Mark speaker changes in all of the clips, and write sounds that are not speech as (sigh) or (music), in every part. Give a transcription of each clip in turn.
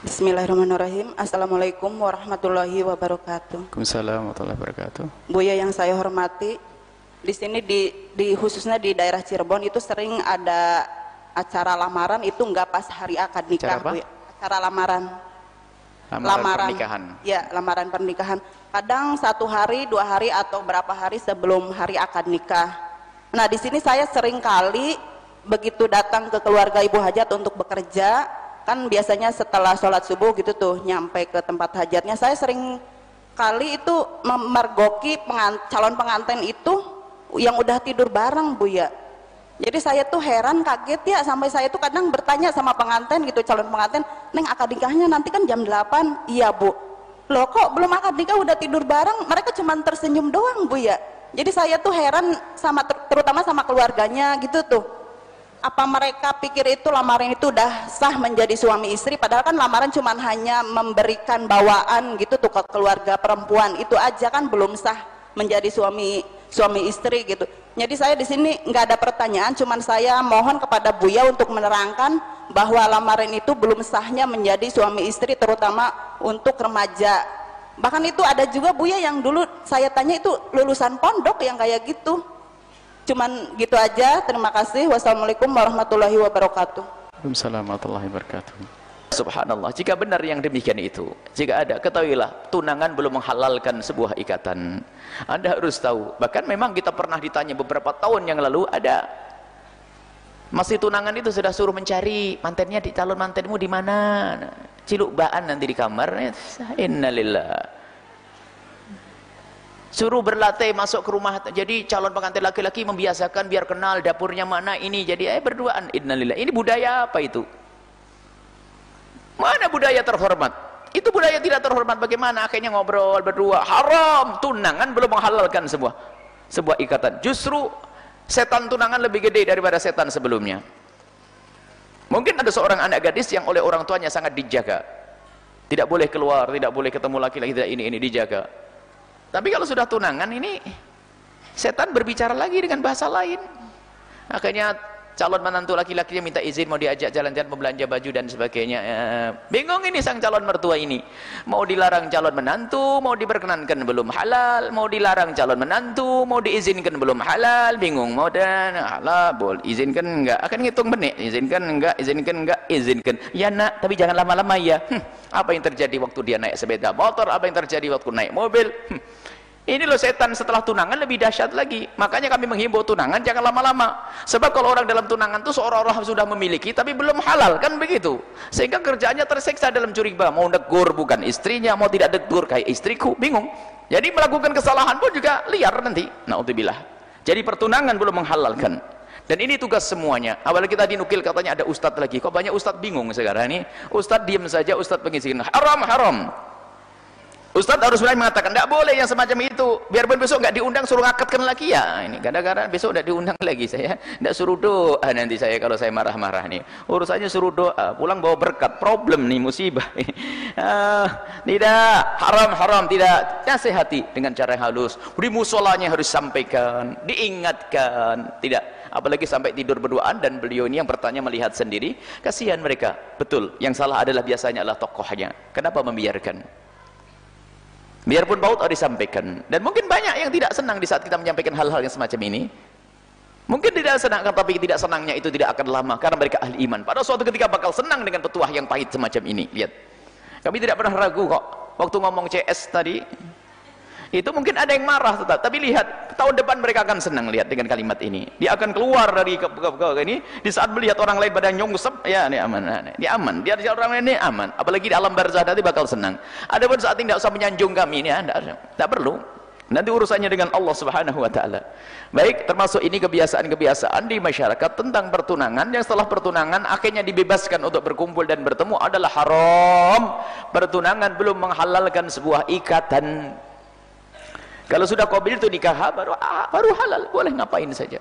Speaker 1: Bismillahirrahmanirrahim. Assalamualaikum warahmatullahi wabarakatuh.
Speaker 2: Waalaikumsalam warahmatullahi wabarakatuh.
Speaker 1: Buya yang saya hormati, di sini di, di khususnya di daerah Cirebon itu sering ada acara lamaran itu enggak pas hari akad nikah,
Speaker 2: Acara apa?
Speaker 1: Buya. Acara lamaran.
Speaker 2: Lamaran, pernikahan.
Speaker 1: Ya, lamaran pernikahan. Kadang satu hari, dua hari atau berapa hari sebelum hari akad nikah. Nah, di sini saya sering kali begitu datang ke keluarga ibu hajat untuk bekerja, kan biasanya setelah sholat subuh gitu tuh nyampe ke tempat hajatnya. Saya sering kali itu memergoki pengan- calon pengantin itu yang udah tidur bareng bu ya. Jadi saya tuh heran kaget ya sampai saya tuh kadang bertanya sama pengantin gitu calon pengantin, "Neng akad nikahnya nanti kan jam 8." Iya, Bu. Loh kok belum akad nikah udah tidur bareng? Mereka cuma tersenyum doang, Bu ya. Jadi saya tuh heran sama ter- terutama sama keluarganya gitu tuh. Apa mereka pikir itu lamaran itu udah sah menjadi suami istri padahal kan lamaran cuma hanya memberikan bawaan gitu tuh ke keluarga perempuan. Itu aja kan belum sah menjadi suami suami istri gitu. Jadi saya di sini nggak ada pertanyaan, cuman saya mohon kepada Buya untuk menerangkan bahwa lamaran itu belum sahnya menjadi suami istri terutama untuk remaja. Bahkan itu ada juga Buya yang dulu saya tanya itu lulusan pondok yang kayak gitu. Cuman gitu aja. Terima kasih. Wassalamualaikum warahmatullahi wabarakatuh.
Speaker 2: Waalaikumsalam warahmatullahi wabarakatuh.
Speaker 3: Subhanallah, jika benar yang demikian itu, jika ada, ketahuilah, tunangan belum menghalalkan sebuah ikatan. Anda harus tahu, bahkan memang kita pernah ditanya beberapa tahun yang lalu, ada masih tunangan itu sudah suruh mencari mantennya di calon mantenmu di mana? Ciluk baan nanti di kamar. Innalillah. Suruh berlatih masuk ke rumah. Jadi calon pengantin laki-laki membiasakan biar kenal dapurnya mana ini. Jadi eh berduaan. Innalillah. Ini budaya apa itu? Mana budaya terhormat? Itu budaya tidak terhormat bagaimana? Akhirnya ngobrol berdua. Haram. Tunangan belum menghalalkan sebuah sebuah ikatan. Justru setan tunangan lebih gede daripada setan sebelumnya. Mungkin ada seorang anak gadis yang oleh orang tuanya sangat dijaga. Tidak boleh keluar, tidak boleh ketemu laki-laki, tidak ini ini dijaga. Tapi kalau sudah tunangan ini setan berbicara lagi dengan bahasa lain. Akhirnya calon menantu laki-lakinya minta izin mau diajak jalan-jalan membelanja baju dan sebagainya. Eh, bingung ini sang calon mertua ini. Mau dilarang calon menantu, mau diperkenankan belum halal, mau dilarang calon menantu, mau diizinkan belum halal, bingung mau dan halal, boleh izinkan enggak? Akan ngitung benih, izinkan enggak, izinkan enggak, izinkan. Ya nak, tapi jangan lama-lama ya. Hmm, apa yang terjadi waktu dia naik sepeda motor, apa yang terjadi waktu naik mobil? Hmm, ini loh setan setelah tunangan lebih dahsyat lagi. Makanya kami menghimbau tunangan jangan lama-lama. Sebab kalau orang dalam tunangan itu seolah-olah sudah memiliki tapi belum halal kan begitu. Sehingga kerjaannya tersiksa dalam curiga. Mau negur bukan istrinya, mau tidak negur kayak istriku, bingung. Jadi melakukan kesalahan pun juga liar nanti. Nauzubillah. Jadi pertunangan belum menghalalkan. Dan ini tugas semuanya. Apalagi kita dinukil katanya ada ustadz lagi. Kok banyak ustadz bingung sekarang ini? Ustadz diam saja, ustadz pengisian. Haram, haram. Ustadz harus berani mengatakan, tidak boleh yang semacam itu. Biarpun besok nggak diundang, suruh ngakatkan lagi ya. Ini kadang-kadang besok tidak diundang (laughs) lagi saya. Tidak suruh doa nanti saya kalau saya marah-marah nih. Urusannya suruh doa, pulang bawa berkat. Problem nih, musibah. (laughs) ah, tidak, haram-haram, tidak. Nasihati dengan cara yang halus. Di musolanya harus sampaikan, diingatkan. Tidak, apalagi sampai tidur berduaan dan beliau ini yang bertanya melihat sendiri. Kasihan mereka. Betul, yang salah adalah biasanya adalah tokohnya. Kenapa membiarkan? Biarpun baut harus disampaikan. Dan mungkin banyak yang tidak senang di saat kita menyampaikan hal-hal yang semacam ini. Mungkin tidak senang tapi tidak senangnya itu tidak akan lama karena mereka ahli iman. Pada suatu ketika bakal senang dengan petuah yang pahit semacam ini. Lihat. Kami tidak pernah ragu kok. Waktu ngomong CS tadi itu mungkin ada yang marah tetap tapi lihat tahun depan mereka akan senang lihat dengan kalimat ini. Dia akan keluar dari ke, ke, ke, ke ini. Di saat melihat orang lain pada nyungsep ya ini aman nah, ini aman. Dia di orang lain ini aman. Apalagi di alam barzah nanti bakal senang. Ada pun saat ini tidak usah menyanjung kami ini ya, tidak perlu. Nanti urusannya dengan Allah subhanahu wa ta'ala. Baik termasuk ini kebiasaan-kebiasaan di masyarakat tentang pertunangan yang setelah pertunangan akhirnya dibebaskan untuk berkumpul dan bertemu adalah haram. Pertunangan belum menghalalkan sebuah ikatan kalau sudah qabil itu nikah baru ah, baru halal, boleh ngapain saja.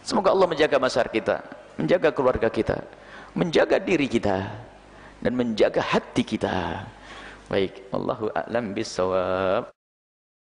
Speaker 3: Semoga Allah menjaga masyarakat kita, menjaga keluarga kita, menjaga diri kita dan menjaga hati kita. Baik, Allahu a'lam bissawab.